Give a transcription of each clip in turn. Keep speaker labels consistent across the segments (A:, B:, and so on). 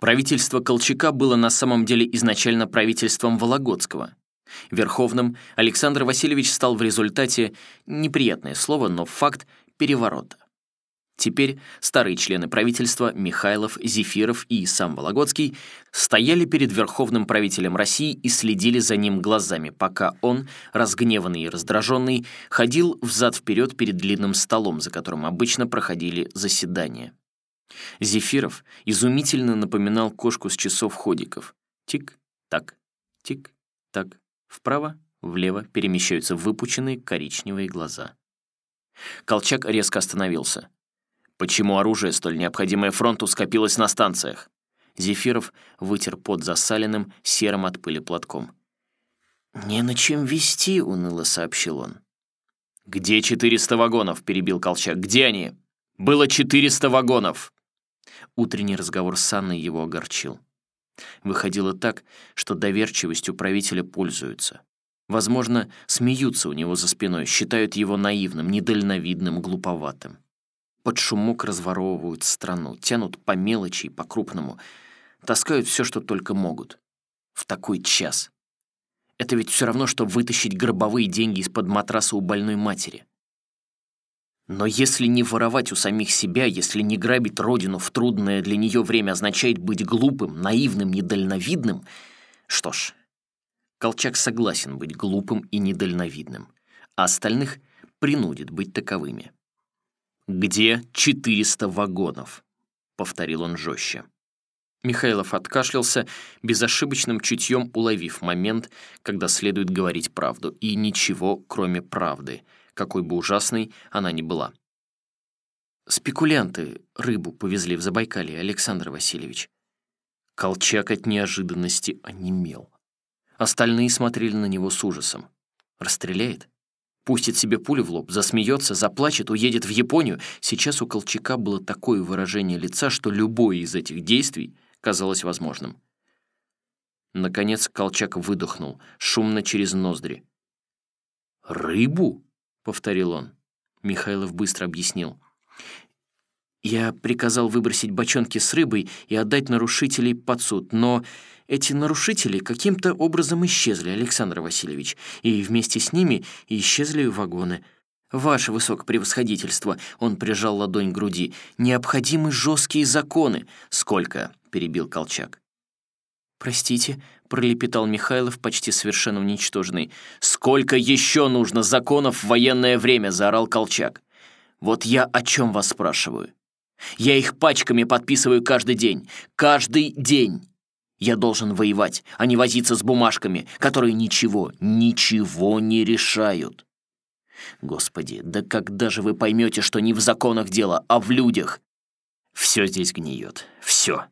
A: Правительство Колчака было на самом деле изначально правительством Вологодского. Верховным Александр Васильевич стал в результате, неприятное слово, но факт, переворота. Теперь старые члены правительства Михайлов, Зефиров и сам Вологодский стояли перед верховным правителем России и следили за ним глазами, пока он, разгневанный и раздраженный, ходил взад-вперед перед длинным столом, за которым обычно проходили заседания. Зефиров изумительно напоминал кошку с часов ходиков. Тик-так, тик-так. Вправо, влево перемещаются выпученные коричневые глаза. Колчак резко остановился. Почему оружие, столь необходимое фронту, скопилось на станциях? Зефиров вытер пот засаленным, серым от пыли платком. «Не на чем вести», — уныло сообщил он. «Где 400 вагонов?» — перебил Колчак. «Где они?» «Было 400 вагонов!» Утренний разговор с Анной его огорчил. Выходило так, что доверчивостью правителя пользуются. Возможно, смеются у него за спиной, считают его наивным, недальновидным, глуповатым под шумок разворовывают страну, тянут по мелочи и по крупному, таскают все, что только могут. В такой час. Это ведь все равно, что вытащить гробовые деньги из-под матраса у больной матери. Но если не воровать у самих себя, если не грабить родину в трудное для нее время означает быть глупым, наивным, недальновидным, что ж, Колчак согласен быть глупым и недальновидным, а остальных принудит быть таковыми. «Где 400 вагонов?» — повторил он жестче. Михайлов откашлялся, безошибочным чутьем уловив момент, когда следует говорить правду, и ничего, кроме правды, какой бы ужасной она ни была. «Спекулянты рыбу повезли в Забайкалье, Александр Васильевич». Колчак от неожиданности онемел. Остальные смотрели на него с ужасом. «Расстреляет?» Пустит себе пулю в лоб, засмеется, заплачет, уедет в Японию. Сейчас у Колчака было такое выражение лица, что любое из этих действий казалось возможным. Наконец Колчак выдохнул, шумно через ноздри. «Рыбу?» — повторил он. Михайлов быстро объяснил. «Я приказал выбросить бочонки с рыбой и отдать нарушителей под суд, но эти нарушители каким-то образом исчезли, Александр Васильевич, и вместе с ними исчезли вагоны. Ваше высокопревосходительство, он прижал ладонь к груди, необходимы жесткие законы. Сколько? перебил Колчак. «Простите», — пролепетал Михайлов, почти совершенно уничтоженный. «Сколько еще нужно законов в военное время?» — заорал Колчак. «Вот я о чем вас спрашиваю. Я их пачками подписываю каждый день. Каждый день. Я должен воевать, а не возиться с бумажками, которые ничего, ничего не решают. Господи, да когда же вы поймете, что не в законах дело, а в людях? Все здесь гниет. Все.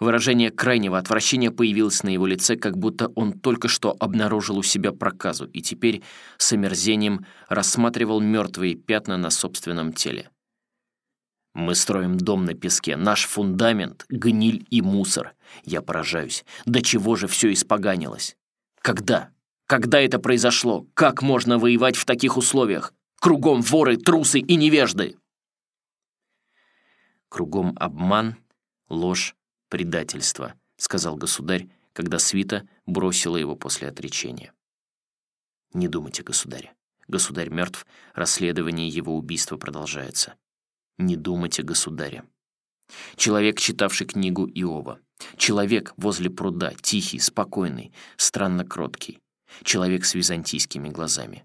A: Выражение крайнего отвращения появилось на его лице, как будто он только что обнаружил у себя проказу и теперь с омерзением рассматривал мертвые пятна на собственном теле. Мы строим дом на песке. Наш фундамент — гниль и мусор. Я поражаюсь. До чего же все испоганилось? Когда? Когда это произошло? Как можно воевать в таких условиях? Кругом воры, трусы и невежды. Кругом обман, ложь, предательство, сказал государь, когда свита бросила его после отречения. Не думайте, государь. Государь мертв, расследование его убийства продолжается не думать о государе. Человек, читавший книгу Иова. Человек возле пруда, тихий, спокойный, странно кроткий. Человек с византийскими глазами.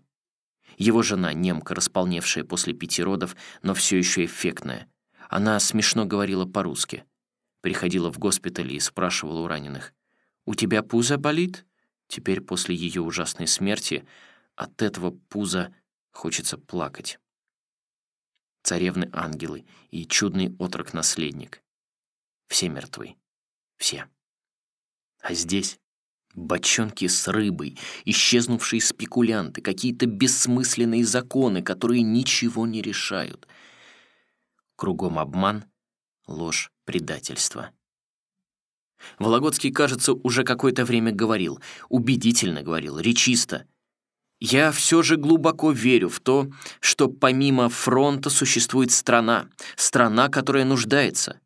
A: Его жена, немка, располневшая после пяти родов, но все еще эффектная. Она смешно говорила по-русски. Приходила в госпиталь и спрашивала у раненых. «У тебя пузо болит?» Теперь после ее ужасной смерти от этого пуза хочется плакать царевны-ангелы и чудный отрок-наследник. Все мертвы. Все. А здесь бочонки с рыбой, исчезнувшие спекулянты, какие-то бессмысленные законы, которые ничего не решают. Кругом обман, ложь, предательство. Вологодский, кажется, уже какое-то время говорил, убедительно говорил, речисто — я все же глубоко верю в то, что помимо фронта существует страна, страна, которая нуждается.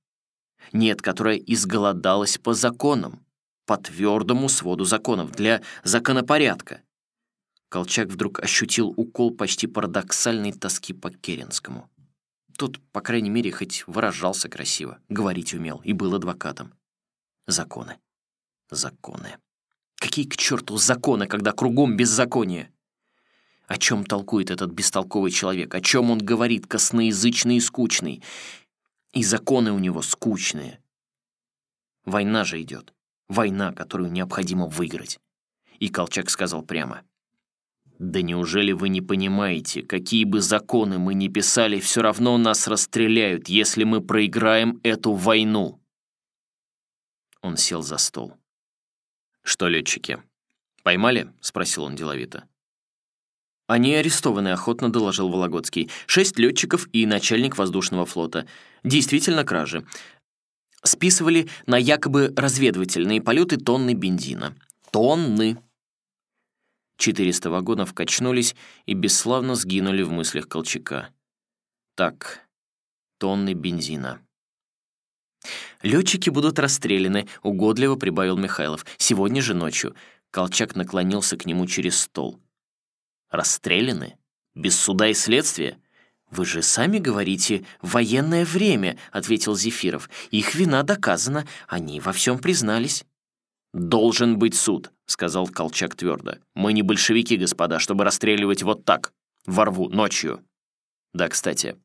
A: Нет, которая изголодалась по законам, по твердому своду законов, для законопорядка. Колчак вдруг ощутил укол почти парадоксальной тоски по Керенскому. Тот, по крайней мере, хоть выражался красиво, говорить умел и был адвокатом. Законы. Законы. Какие к черту законы, когда кругом беззаконие? О чем толкует этот бестолковый человек? О чем он говорит, косноязычный и скучный? И законы у него скучные. Война же идет. Война, которую необходимо выиграть. И Колчак сказал прямо. «Да неужели вы не понимаете, какие бы законы мы ни писали, все равно нас расстреляют, если мы проиграем эту войну?» Он сел за стол. «Что, летчики, поймали?» — спросил он деловито. «Они арестованы», — охотно доложил Вологодский. «Шесть летчиков и начальник воздушного флота. Действительно кражи. Списывали на якобы разведывательные полеты тонны бензина. Тонны!» Четыреста вагонов качнулись и бесславно сгинули в мыслях Колчака. Так, тонны бензина. «Летчики будут расстреляны», — угодливо прибавил Михайлов. «Сегодня же ночью». Колчак наклонился к нему через стол. «Расстреляны? Без суда и следствия?» «Вы же сами говорите «военное время», — ответил Зефиров. «Их вина доказана, они во всем признались». «Должен быть суд», — сказал Колчак твердо. «Мы не большевики, господа, чтобы расстреливать вот так, во рву, ночью». «Да, кстати,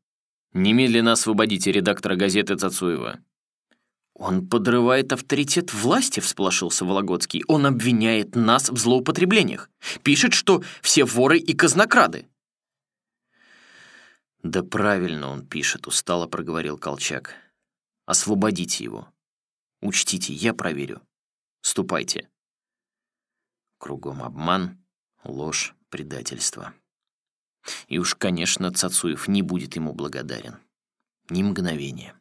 A: немедленно освободите редактора газеты Цацуева. «Он подрывает авторитет власти», — всполошился Вологодский. «Он обвиняет нас в злоупотреблениях. Пишет, что все воры и казнокрады». «Да правильно он пишет», — устало проговорил Колчак. «Освободите его. Учтите, я проверю. Ступайте». Кругом обман, ложь, предательство. И уж, конечно, Цацуев не будет ему благодарен. Ни мгновения.